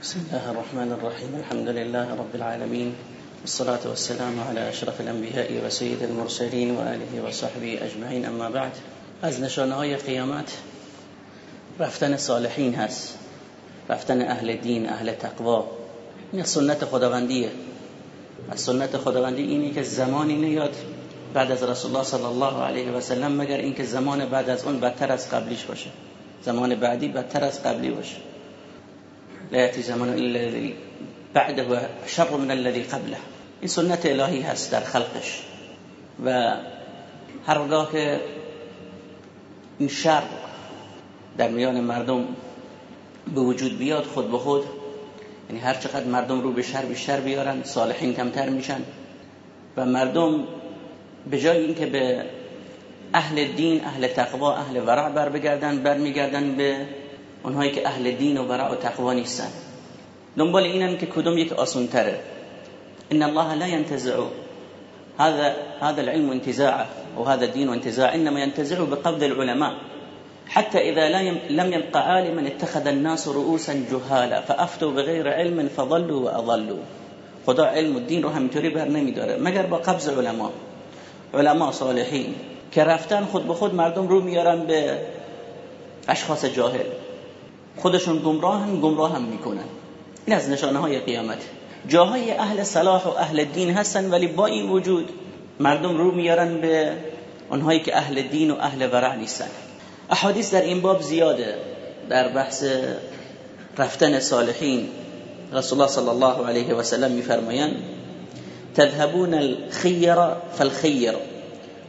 بسم الله الرحمن الرحيم الحمد لله رب العالمين والصلاة والسلام على أشرف الأنبياء وسيد المرسلين وآله وصحبه أجمعين أما بعد از نشانه های قیامت رفتن صالحین هست رفتن اهل دین اهل تقوا این سنت خداوندیه از سنت خداوندی اینه که زمانی نیاد بعد از رسول الله صلی الله علیه و سلم مگر اینکه زمان بعد از اون بدتر از قبلیش باشه زمان بعدی بدتر از قبلی باشه لا یأتی زمان الا بعده شر من الذي قبله. این سنت الهی هست در خلقش. و هرگاه که این شر در میان مردم به وجود بیاد خود به خود یعنی هر چقدر مردم رو به شر بیشتر بیارن صالحین کمتر میشن و مردم به جای اینکه به اهل دین اهل تقوا اهل ورع بر بگردن برمیگردن به اونهایی که أهل دین و ورع و تقوا نیستن. دنبال اینن که کدوم یک آسون تره ان الله لا ينتزع. هذا هذا العلم انتزاعه وهذا الدين انتزاع. انما ينتزع بقبض العلماء. حتى إذا لم يبقى عالما اتخذ الناس رؤوسا جهالا. فأفتوا بغير علم فضلوا وأضلوا. خدا علم الدین رو همینطوری بر نمیداره. مگر با قبض علما. علما صالحین. که رفتن خود به خود مردم رو میارن به اشخاص جاهل. خودشون گمراهن گمراه هم می‌کنن. این از نشانه های قیامت. جاهای اهل صلاح و اهل دین هستن ولی با این وجود مردم رو میارن به اونهایی که اهل دین و اهل ورع نیستن. احادیث در این باب زیاده در بحث رفتن صالحین. رسول الله صلی الله علیه و سلم میفرمایند تذهبون الخير فالخير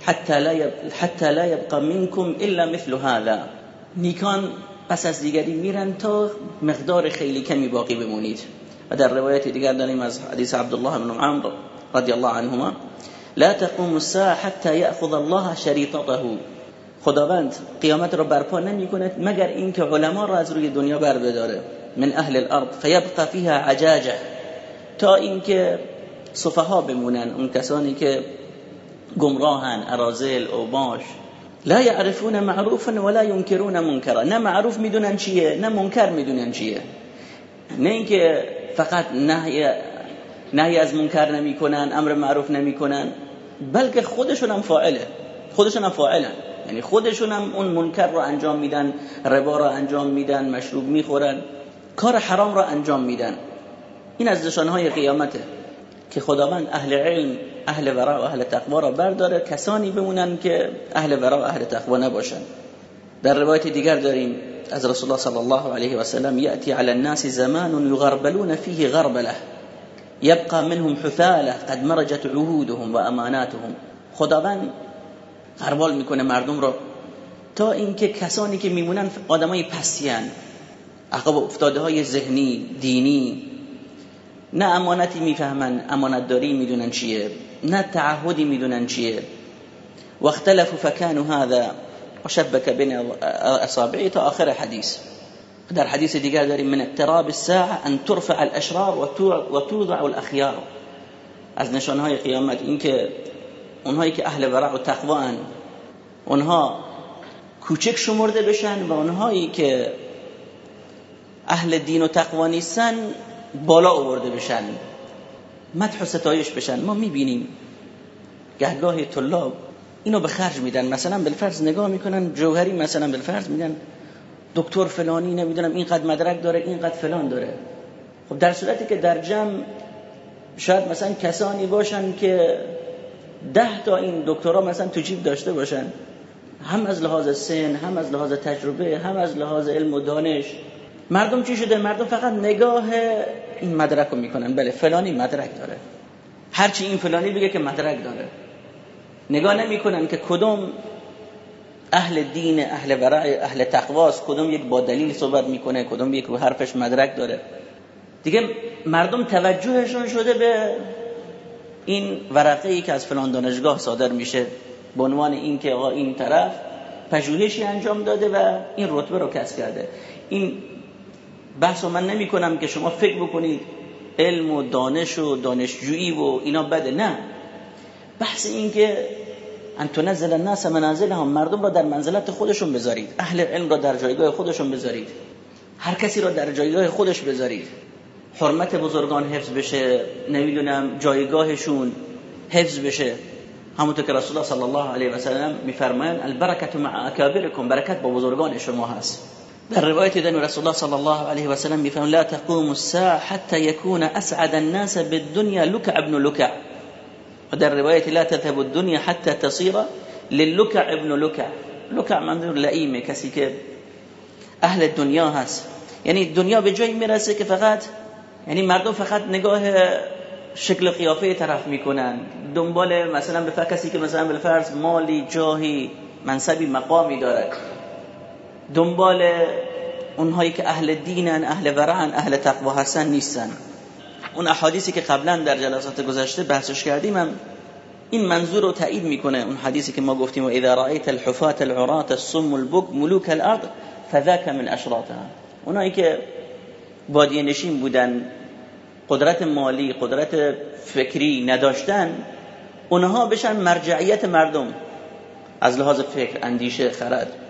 حتى لا حتى لا يبقى منكم الا مثل هذا. نیکان پس از دیگری میرن تا مقدار خیلی کمی باقی بمونید. و در روایت دیگر داریم از حدیث عبدالله بن عمرو رضی الله عنهما لا تقوم الساعه حتى ياخذ الله شريطته. خداوند قیامت رو برپا نمی کند مگر اینکه علما رو از روی دنیا بر بداره من اهل الارض فیبقى فيها عجاجه تا اینکه صفها بمونن اون کسانی که گمراهن ارازل اوباش لا يعرفون معروفا ولا ينكرون منكرا. نه معروف می‌دونن چیه نه منکر می‌دونن چیه. نه اینکه فقط نهی نهی از منکر نمی‌کنن امر معروف نمی‌کنن بلکه خودشون هم فاعله. خودشون هم فاعلن. یعنی خودشون هم اون منکر رو انجام میدن ربا رو انجام میدن مشروب می‌خورن کار حرام رو انجام میدن. این از نشانهای قیامته که خداوند اهل علم اهل ورع و اهل تقوا را برداره. کسانی بمونن که اهل ورع و اهل تقوا نباشن. در روایت دیگر داریم از رسول الله صلی الله علیه و سلم یأتی علی الناس زمان یغربلون فيه غربله. يبقى منهم حثاله قد مرجت عهودهم و اماناتهم. خداوند غربال می‌کنه مردم رو تا اینکه کسانی که میمونن آدمای پستیان عقب افتاده های ذهنی دینی نه امانتی میفهمن امانت داری میدونن چیه نه تعهدی میدونن چیه واختلفوا فكانوا هذا وشبك بين اصابعه تا آخر حدیث در حدیث دیگر داریم من اقتراب الساعة ان ترفع الاشرار و توضع الاخيار از نشانهای قیامت اینکه اونهایی که أهل ورع و تقوا اونها کوچک شمرده بشن و اونهایی که أهل دین و تقوا نیستن بالا آورده بشن. مدح و ستایش بشن. ما می‌بینیم. گهگاه طلاب اینو به خرج میدن. مثلا بالفرض نگاه می‌کنن جوهری مثلا بالفرض میدن دکتر فلانی نمی‌دونم اینقدر مدرک داره اینقدر فلان داره. خب در صورتی که در جمع شاید مثلا کسانی باشن که ده تا این دکترا مثلا تو جیب داشته باشن. هم از لحاظ سن هم از لحاظ تجربه هم از لحاظ علم و دانش. مردم چی شده؟ مردم فقط نگاه این مدرک رو می‌کنن. بله فلانی مدرک داره. هرچی این فلانی بگه که مدرک داره. نگاه نمی‌کنن که کدوم اهل دین اهل ورع اهل تقواست کدوم یک با دلیل صحبت می‌کنه کدوم یک حرفش مدرک داره. دیگه مردم توجهشون شده به این ورقه ای که از فلان دانشگاه صادر میشه به عنوان اینکه آقا این طرف پژوهشی انجام داده و این رتبه رو کسب کرده. این بحث من نمی کنم که شما فکر بکنید علم و دانش و دانشجویی و اینا بده نه. بحث این که ان تنزل الناس منازلهم مردم را در منزلت خودشون بذارید. اهل علم را در جایگاه خودشون بذارید. هر کسی را در جایگاه خودش بذارید. حرمت بزرگان حفظ بشه نمی‌دونم جایگاهشون حفظ بشه. همونطور که رسول الله صلی الله علیه و سلم میفرمایند البرکت مع اکابرکم برکت با بزرگان شما هست. در روایت دن رسول الله صلی الله علیه و سلم میفرمان لا تقوم الساعة حتى يكون أسعد الناس بالدنيا لكع ابن لكع. و در روایت لا تذهب الدنيا حتى تصير للكع ابن لكع. لكع منظور لئیمه کسی که أهل دنیا هست یعنی دنیا به جایی میرسه که فقط. یعنی مردم فقط نگاه شکل قیافه طرف میکنن. دنبال مثلا به کسی که مثلا به فرض مالی جاهی منصبی مقامی داره دنبال اونهایی که اهل دینن اهل ورعن اهل تقوا هستن نیستن. اون احادیثی که قبلا در جلسات گذشته بحثش کردیم هم این منظور رو تایید می‌کنه اون حدیثی که ما گفتیم و اذا رأیت الحفات العرات الصم البك ملوک الارض فذاك من اشراطها اونایی که بادی نشین بودن قدرت مالی قدرت فکری نداشتن اونها بشن مرجعیت مردم. از لحاظ فکر اندیشه خرد.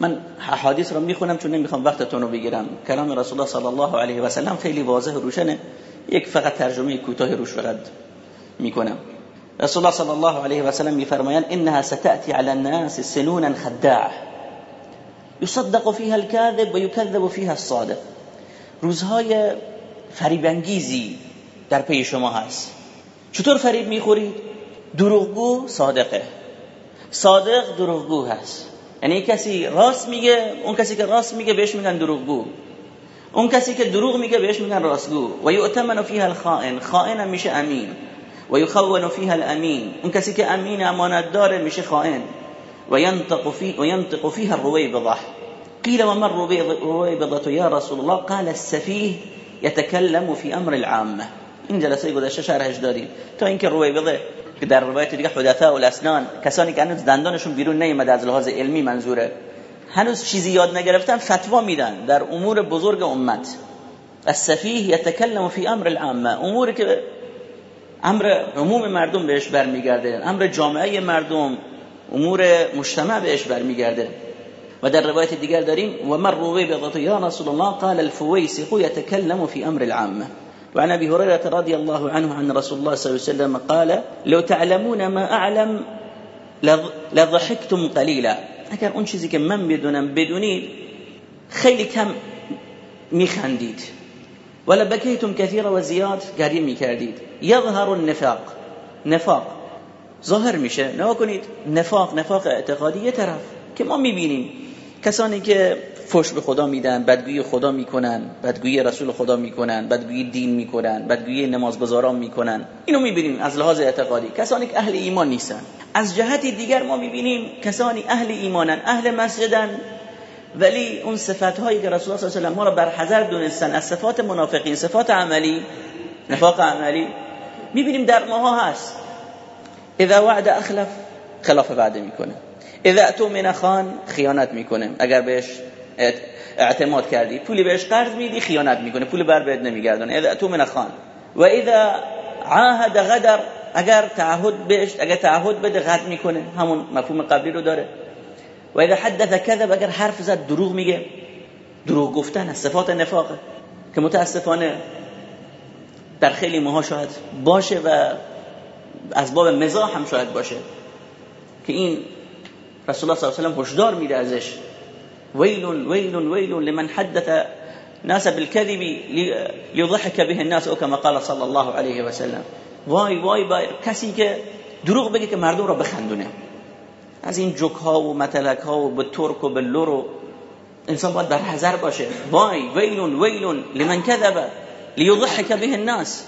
من حدیث رو می‌خونم چون نمی‌خوام وقتتون رو بگیرم. کلام رسول الله صلی الله علیه و سلم خیلی واضح و روشنه. یک فقط ترجمه کوتاه روش فقط می‌کنم. رسول الله صلی الله علیه و سلم میفرمایند انها ستاتي على الناس سنونا خداعه. يصدق فيها الكاذب ويكذب فيها الصادق. روزهای فریبانگیزی در پی شما هست. چطور فریب می‌خورید؟ دروغگو صادقه. صادق دروغگو هست. یعنی کسی راست میگه اون کسی که راست میگه بهش میگن دروغگو اون کسی که دروغ میگه بهش میگن راستگو و یؤتمن فیها الخائن خائن میشه امین و یخون فیها الامین اون کسی که امین امانت داره میشه خائن. و ینطق فی و ینطق فیها الرویبضه قیل و من رویبضه یا رسول الله؟ قال السفیه يتكلم في أمر العامة. این جلسه گذشته شرحش دادیم تا اینکه رویبضه که در روایت دیگه حدثاء الاسنان کسانی که هنوز دندانشون بیرون نیومده از لحاظ علمی منظوره هنوز چیزی یاد نگرفتن فتوا میدن در امور بزرگ امت. السفیه یتکلم فی امر العامه اموری که امر عموم مردم بهش برمیگرده امر جامعه مردم امور مجتمع بهش برمیگرده. و در روایت دیگر داریم و مر روی به یا رسول الله قال الفويسق يتكلم في امر العامه. وعن أبي هريرة رضي الله عنه عن رسول الله صلى الله عليه وسلم قال لو تعلمون ما أعلم لضحكتم قليلا. اگر اون چیزی که من بدونید خیلی کم میخندید ولا بکیتم کثیرا و زیاد گریه میکردید یظهر النفاق. نفاق. ظاهر میشه نها کنید نفاق نفاق اعتقادی یه طرف که ما میبینیم کسانی که فش به خدا میدن بدگویی خدا می‌کنن بدگویی رسول خدا می‌کنن بدگویی دین می‌کنن بدگویی نمازگزاران می‌کنن. اینو می‌بینیم از لحاظ اعتقادی. کسانی که اهل ایمان نیستن. از جهت دیگر ما می‌بینیم کسانی اهل ایمانن اهل مسجدن. ولی اون صفات هایی که رسول الله صلی الله علیه و ما را بر حذر دونستن از صفات منافقین صفات عملی نفاق عملی می‌بینیم در ماها هست. اذا وعد اخلف خلاف وعده می‌کنه. اذا اتو من خان خیانت می‌کنه. اگر بهش اعتماد کردی. پولی بهش قرض میدی خیانت می‌کنه. پول بر بهت نمیگردونه. اذا اتو من خان. و اذا عاهد غدر اگر تعهد بهش اگر تعهد بده غد می‌کنه. همون مفهوم قبلی رو داره. و اذا حدث کذب اگر حرف زد دروغ میگه. دروغ گفتن از صفات نفاقه. که متاسفانه در خیلی ماها شاید باشه و از باب مزاح هم شاید باشه. که این رسول الله صلی الله علیه و هشدار میده ازش. ویل ویل ویل لمن حدث ناس بالكذب ليضحك به الناس أو كما قال صلی الله علیه و سلم وای وای وای کسی که دروغ بگه که مردم را بخندونه. از این جوک ها و متلک ها و به ترک و به لور انسان باید بر حذر باشه. وای ویل ویل لمن كذب ليضحك به الناس.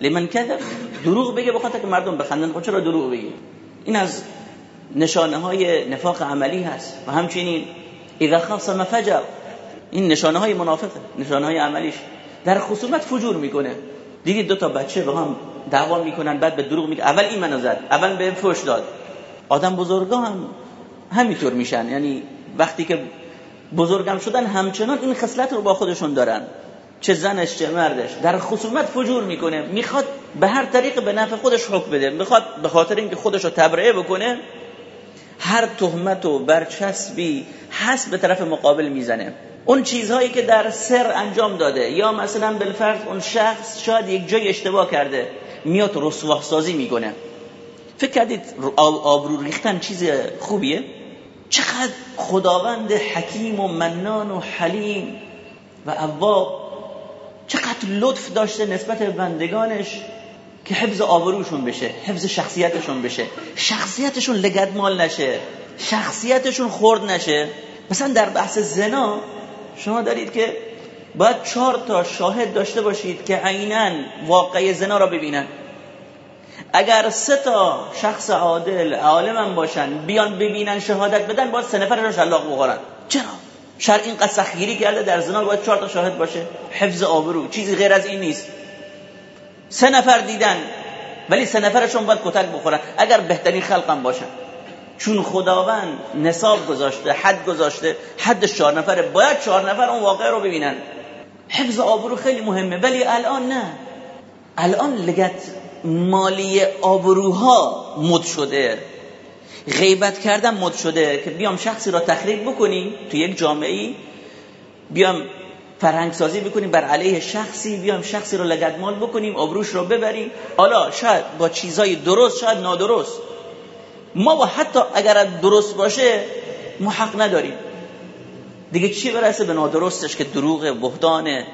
لمن كذب دروغ بگه بخاطر که مردم بخندن. چرا دروغ بگه؟ این از نشانه های نفاق عملی هست. و همچنین اذا خاصم فجر. این نشانه های منافقه نشانه های عملیش. در خصومت فجور می‌کنه. دیدید دو تا بچه با هم دعوا می‌کنن بعد به دروغ میگه. اول این منو زد اول به فوش داد. آدم بزرگا هم همینطور میشن. یعنی وقتی که بزرگم شدن همچنان این خصلت رو با خودشون دارن. چه زنش چه مردش. در خصومت فجور می‌کنه. می‌خواد به هر طریق به نفع خودش حکم بده. می‌خواد به خاطر اینکه خودش رو تبرئه بکنه هر تهمت و برچسبی هست به طرف مقابل می‌زنه. اون چیزهایی که در سر انجام داده یا مثلا بالفرض اون شخص شاید یک جای اشتباه کرده میاد رسواه سازی می‌کنه. فکر کردید آبرو ریختن چیز خوبیه؟ چقدر خداوند حکیم و منان و حلیم و اواب چقدر لطف داشته نسبت بندگانش. که حفظ آبروشون بشه حفظ شخصیتشون بشه. شخصیتشون لگدمال نشه شخصیتشون خورد نشه. مثلا در بحث زنا شما دارید که باید چهار تا شاهد داشته باشید که عینا واقع زنا را ببینن. اگر سه تا شخص عادل عالم باشن بیان ببینن شهادت بدن باید سه نفرشون شلاق بخورن. چرا؟ شر این سختگیری کرده در زنا باید چهار تا شاهد باشه. حفظ آبرو چیزی غیر از این نیست. سه نفر دیدن ولی سه نفرشون باید کتک بخورن. اگر بهترین خلقم باشن چون خداوند نصاب گذاشته حد گذاشته حد چهار نفره. باید چهار نفر اون واقع رو ببینن. حفظ آبرو خیلی مهمه ولی الان نه. الان لگت مالی آبروها مد شده. غیبت کردن مد شده. که بیام شخصی را تخریب بکنیم تو یک جامعه بیام فرهنگ سازی بکنیم بر علیه شخصی بیام شخصی رو لگدمال بکنیم آبروش رو ببریم. حالا شاید با چیزای درست شاید نادرست. ما با حتی اگر درست باشه ما حق نداریم. دیگه چی برسه به نادرستش که دروغ بهتان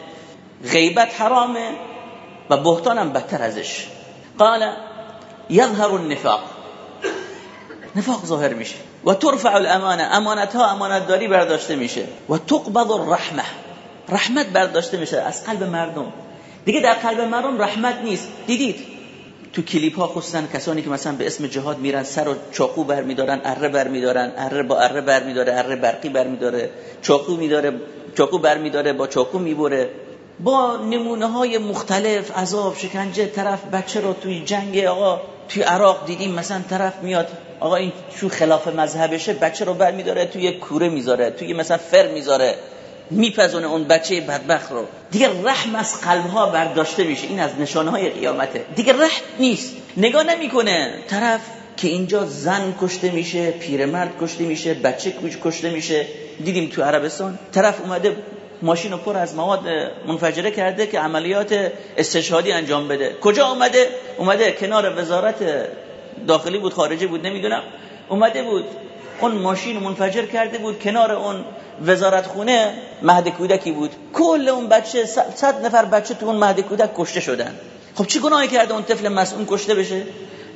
غیبت حرامه و بهتان هم بدتر ازش. قال یظهر النفاق. نفاق ظاهر میشه. و ترفع الامانه. امانت ها امانت داری برداشته میشه. و تقبض الرحمه. رحمت برداشته میشه از قلب مردم. دیگه در قلب مردم رحمت نیست. دیدید؟ تو کلیپ ها خصوصا کسانی که مثلا به اسم جهاد میرن سر و چاقو برمیدارن اره برمیدارن اره با اره برمیداره اره برقی برمیداره چاقو میداره چاقو برمیداره با چاقو می‌بره. با نمونه های مختلف عذاب شکنجه طرف بچه رو توی جنگ آقا توی عراق دیدیم مثلا طرف میاد آقا این چون خلاف مذهبشه بچه رو برمیداره توی کوره می‌ذاره توی مثلا فر می‌ذاره. میپزونه اون بچه بدبخت رو. دیگه رحم از قلبها برداشته میشه. این از نشانه های قیامته. دیگه رحم نیست. نگاه نمی‌کنه. طرف که اینجا زن کشته میشه پیرمرد کشته میشه بچه کشته میشه. دیدیم تو عربستان. طرف اومده ماشین رو پر از مواد منفجره کرده که عملیات استشهادی انجام بده. کجا اومده؟ اومده کنار وزارت داخلی بود خارجی بود نمی‌دونم. اومده بود. اون ماشین منفجر کرده بود کنار اون وزارت خونه مهد کودکی بود. کل اون بچه صد نفر بچه تو اون مهد کودک کشته شدن. خب چی گناهی کرده اون طفل مسئول کشته بشه؟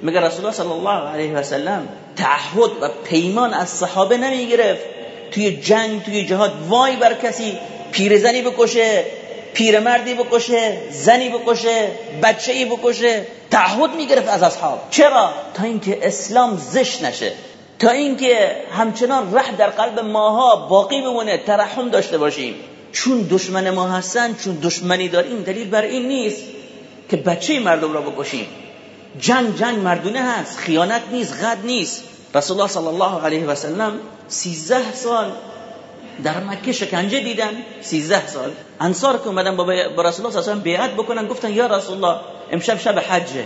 مگر رسول الله صلی الله علیه و سلم تعهد و پیمان از صحابه نمی گرفت توی جنگ توی جهاد وای بر کسی پیرزنی بکشه پیرمردی بکشه زنی بکشه بچه‌ای بکشه. تعهد می‌گرفت از اصحاب. چرا؟ تا اینکه اسلام زشت نشه. تا اینکه همچنان رح در قلب ماها باقی بمونه ترحم داشته باشیم. چون دشمن ما هستن چون دشمنی داریم دلیل بر این نیست که بچه مردم را بکشیم. جنگ جنگ مردونه هست خیانت نیست غد نیست. رسول الله صلی الله علیه و سلم 13 سال در مکه شکنجه دیدن 13 سال. انصار که اومدن با رسول الله صلی الله بیعت بکنن گفتن یا رسول الله امشب شب حجه.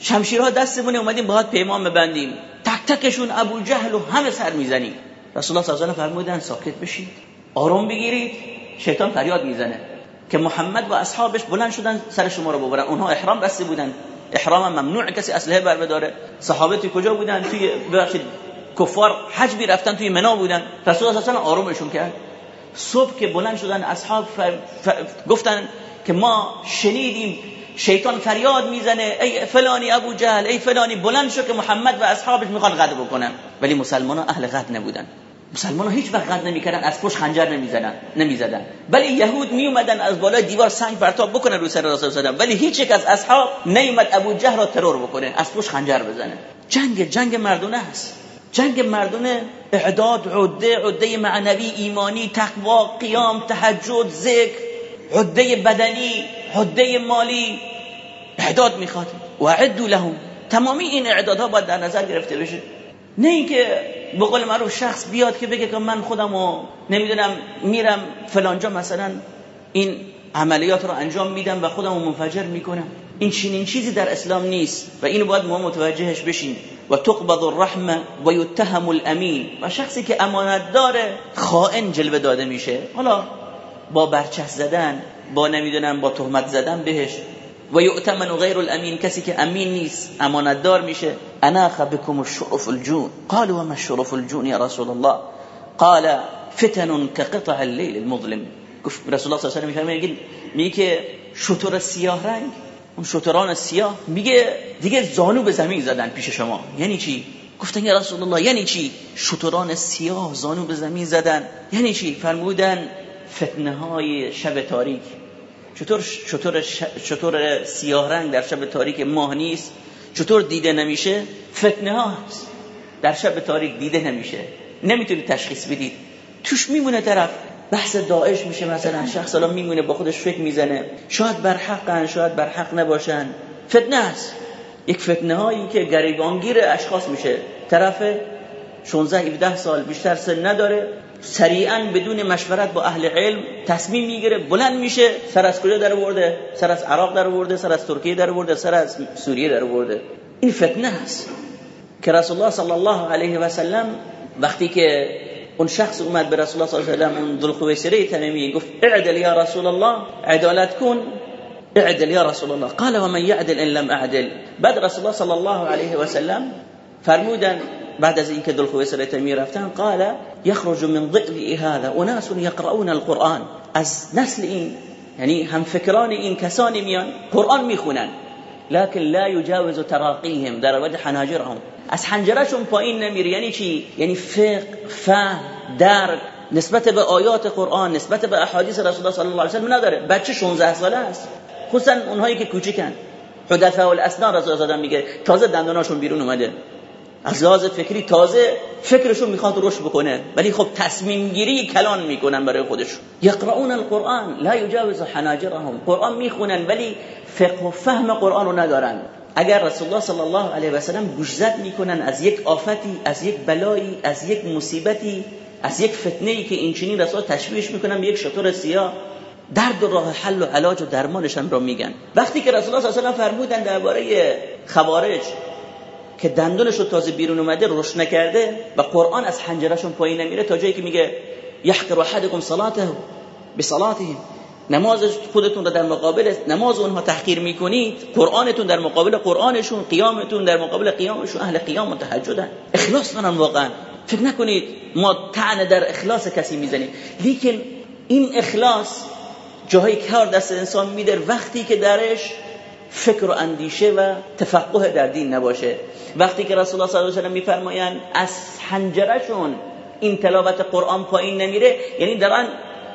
شمشیرها دستمونه اومدیم باهات پیمان ببندیم. تک تکشون ابو جهل و همه سر می‌زنیم رسول الله صلی الله علیه و فرمودن ساکت بشید آروم بگیرید شیطان فریاد می‌زنه. که محمد و اصحابش بلند شدن سر شما رو ببرن. اونها احرام بسته بودن. احرام ممنوع کسی اسلحه بر بداره صحابه توی کجا بودن؟ توی ببخشید کفار حج بی رفتن توی منا بودن. رسول الله صلی آرومشون کرد. صبح که بلند شدن اصحاب گفتن که ما شنیدیم شیطان فریاد می‌زنه ای فلانی ابو جهل ای فلانی بلند شو که محمد و اصحابش می‌خوان غد بکنن. ولی مسلمان ها اهل غد نبودن. مسلمان ها هیچ وقت غد نمی‌کردن از پشت خنجر نمی‌زدن نمی‌زدن. ولی یهود میومدن از بالای دیوار سنگ پرتاب بکنن رو سر رسول الله ولی هیچ یک از اصحاب نیومد ابو جهل را ترور بکنه از پشت خنجر بزنه. جنگ جنگ مردونه است. جنگ مردونه اعداد عده عده معنوی ایمانی تقوا قیام تهجد ذکر عده بدنی عده مالی اعداد می‌خواد. و عدو لهم. تمامی این اعدادها باید در نظر گرفته بشه. نه اینکه به قول معروف شخص بیاد که بگه که من خودمو نمی‌دونم میرم فلانجا مثلا این عملیات رو انجام میدم و خودم منفجر می‌کنم. این چنین چیزی در اسلام نیست و اینو باید ما متوجهش بشیم. و تقبض الرحمه و یتهم الامین و شخصی که امانت داره خائن جلوه داده میشه حالا با برچس زدن با نمی‌دونم با تهمت زدن بهش. و یؤتمن غیر الامین کسی که امین نیست امانت دار میشه. انا بكم الشرف الجون. قالوا وما الشرف الجون یا رسول الله قال فتن كقطع الليل المظلم. گفت رسول الله صلی الله علیه و میگه میگه که شطور سیاه رنگ؟ اون شطران سیاه میگه دیگه زانو به زمین زدن پیش شما. یعنی چی؟ گفتن یا رسول الله یعنی چی؟ شطران سیاه زانو به زمین زدن. یعنی چی؟ فرمودن فتنه های شب تاریک. چطور چطور چطور سیاه رنگ در شب تاریک ماه نیست چطور دیده نمیشه؟ فتنه ها در شب تاریک دیده نمیشه. نمی‌تونید تشخیص بدید توش میمونه طرف. بحث داعش میشه مثلا. شخص الان میمونه با خودش فکر می‌زنه. شاید بر حقن شاید بر حق نباشن. فتنه است یک فتنه هایی که گریبانگیر اشخاص میشه. طرف 16 17 سال بیشتر سن نداره. سریعا بدون مشورت با اهل علم تصمیم می‌گیره بلند میشه سر از کجا در ورده سر از عراق در ورده سر از ترکیه در ورده سر از سوریه در ورده این فتنه است که رسول الله صلی الله علیه و سلم وقتی که اون شخص اومد به رسول الله صلی الله علیه و سلم اون ذوالخویسره تمیمی گفت اعدل یا رسول الله عدالت کن اعدل یا رسول الله قال ومن يعدل ان لم اعدل. بعد رسول الله صلی الله علیه و سلم فرمودن بعد از اینکه ذوالخویسره تمیمی رفتن قال يخرج من ضئ هذا اناس يقرؤون القرآن. از نسل این یعنی هم فکران این کسانی میان قرآن می‌خونن. لكن لا يجاوز تراقيهم در وجه حناجرهم از حنجرشون پایین نمیره. یعنی چی؟ یعنی فقه فهم درک نسبت به آیات قرآن نسبت به احادیث رسول الله صلی الله علیه و سلم نداره. بچه 16 ساله است. خصوصا اونهایی که کوچیکن. حدثاء الاسنان رسول الله میگه تازه دنداناشون بیرون اومده. از لحاظ فکری تازه فکرشون می‌خواد رشد بکنه ولی خب تصمیم گیری کلان می‌کنن برای خودشون. یقرؤون القرآن لا یجاوز حناجرهم. قرآن می‌خونن ولی فقه و فهم قرآن رو ندارن. اگر رسول الله صلی الله علیه و سلم گوشزد می‌کنن از یک آفتی از یک بلایی از یک مصیبتی از یک فتنه ای که این چنین رسول تشبیهش می‌کنن به یک شطور سیاه. درد و راه حل و علاج و درمانشان رو میگن. وقتی که رسول الله صلی الله علیه و فرمودن درباره خوارج که دندونش رو تازه بیرون اومده روش نکرده و قرآن از حنجرشون پایین نمیره تا جایی که میگه یحقر احدکم صلاته بصلاتهم نماز خودتون رو در مقابل نماز اونها تحقیر می‌کنید. قرآنتون در مقابل قرآنشون قیامتون در مقابل قیامشون. اهل قیام و تهجدن. اخلاص کنن واقعا. فکر نکنید ما تعنه در اخلاص کسی می‌زنیم. لیکن این اخلاص جایی کار دست انسان میدر وقتی که درش فکر و اندیشه و تفقه در دین نباشه. وقتی که رسول الله صلی الله علیه و سلم میفرمایند از حنجرشون این تلاوت قرآن پایین نمیره یعنی دارن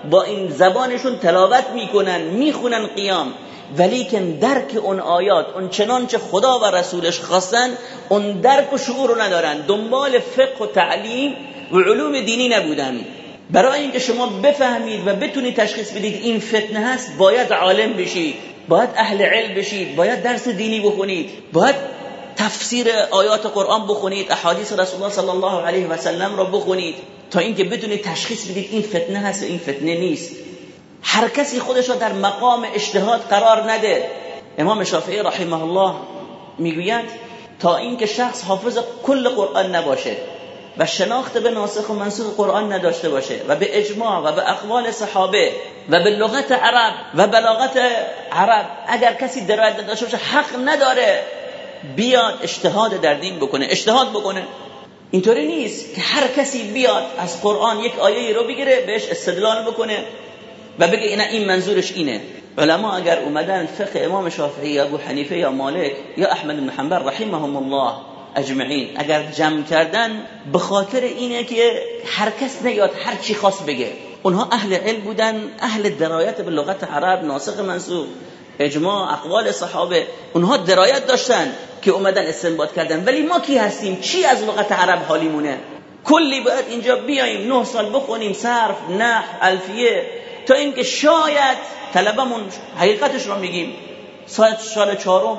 با این زبانشون تلاوت می‌کنن می‌خونن قیام. ولی که درک اون آیات اون چنانچه خدا و رسولش خواستن اون درک و شعور رو ندارن. دنبال فقه و تعلیم و علوم دینی نبودن. برای اینکه شما بفهمید و بتونید تشخیص بدید این فتنه هست باید عالم بشید باید اهل علم بشید باید درس دینی بخونید باید تفسیر آیات قرآن بخونید احادیث رسول الله صلی الله علیه و سلم را بخونید تا اینکه بدونید تشخیص بدید این فتنه هست و این فتنه نیست. هر کسی خودش را در مقام اجتهاد قرار نده. امام شافعی رحمه الله می‌گوید تا اینکه شخص حافظ کل قرآن نباشه. و شناخت به ناسخ و منسوخ قرآن نداشته باشه و به اجماع و به اقوال صحابه و به لغت عرب و بلاغت عرب. اگر کسی درایت داشته باشه حق نداره بیاد اجتهاد در دین بکنه اجتهاد بکنه. اینطوری نیست که هر کسی بیاد از قرآن یک آیه رو بگیره بهش استدلال بکنه و بگه اینا این منظورش اینه. علما اگر اومدن فقه امام شافعی یا ابو حنیفه یا مالک یا احمد بن حنبل رحمهم الله اجمعین. اگر جمع کردن به خاطر اینه که هر کس نیاد هر چی خواست بگه. اونها اهل علم بودن اهل درایت به لغت عرب ناسخ منسوخ اجماع اقوال صحابه. اونها درایت داشتن که اومدن استنباط کردن. ولی ما کی هستیم؟ چی از لغت عرب حالیمونه؟ کلی باید اینجا بیایم نه سال بخونیم صرف نه الفیه تا اینکه شاید طلبمون حقیقتش رو میگیم. سال سال چهارم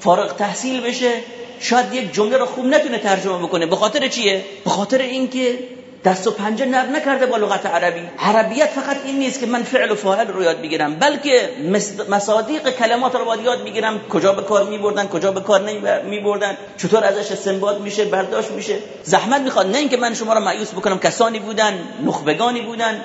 فارغ تحصیل بشه شاید یک جمله رو خوب نتونه ترجمه بکنه. به خاطر چیه؟ به خاطر اینکه دست و پنجه نرم نکرده با لغت عربی. عربیت فقط این نیست که من فعل و فاعل رو یاد بگیرم بلکه مصادیق کلمات رو باید یاد بگیرم. کجا به کار میبردن کجا به کار میبردن چطور ازش استنباط میشه برداشت میشه. زحمت می‌خواد. نه اینکه من شما رو مایوس بکنم. کسانی بودن نخبگانی بودن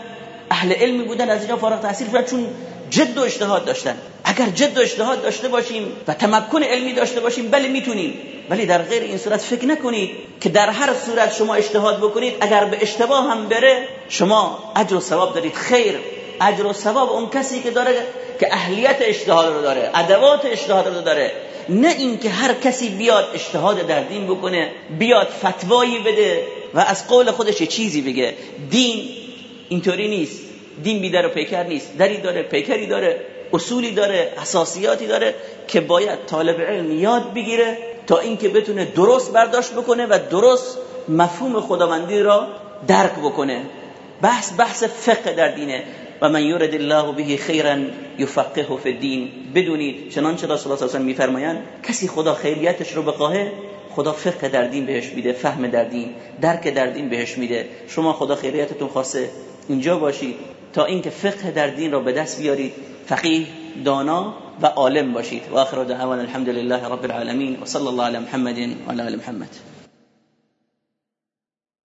اهل علمی بودن از اینجا فارغ تحصیل شدن چون جد و اجتهاد داشتن. اگر جد و اجتهاد داشته باشیم و تمکن علمی داشته باشیم بله می‌تونیم. ولی در غیر این صورت فکر نکنید که در هر صورت شما اجتهاد بکنید اگر به اشتباه هم بره شما اجر و ثواب دارید. خیر. اجر و ثواب اون کسی که داره که اهلیت اجتهاد رو داره ادوات اجتهاد رو داره. نه اینکه هر کسی بیاد اجتهاد در دین بکنه بیاد فتوایی بده و از قول خودش چیزی بگه. دین اینطوری نیست. دین بیدر و پیکر نیست. دری داره پیکری داره. اصولی داره اساسیاتی داره که باید طالب علم یاد بگیره تا اینکه بتونه درست برداشت بکنه و درست مفهوم خداوندی را درک بکنه. بحث بحث فقه در دینه. و من یورد الله به خیرا یفقهه فی الدین. بدونید چنانچه رسول الله صلی الله میفرمایند کسی خدا خیریتش رو بخواهه خدا فقه در دین بهش میده فهم در دین درک در دین بهش میده. شما خدا خیریتتون خواسته اینجا باشید. تا اینکه فقه در دین را به دست بیارید فقیه دانا و عالم باشید. و آخر دعوانا الحمد لله رب العالمین. و صلی الله علی محمد و علی محمد.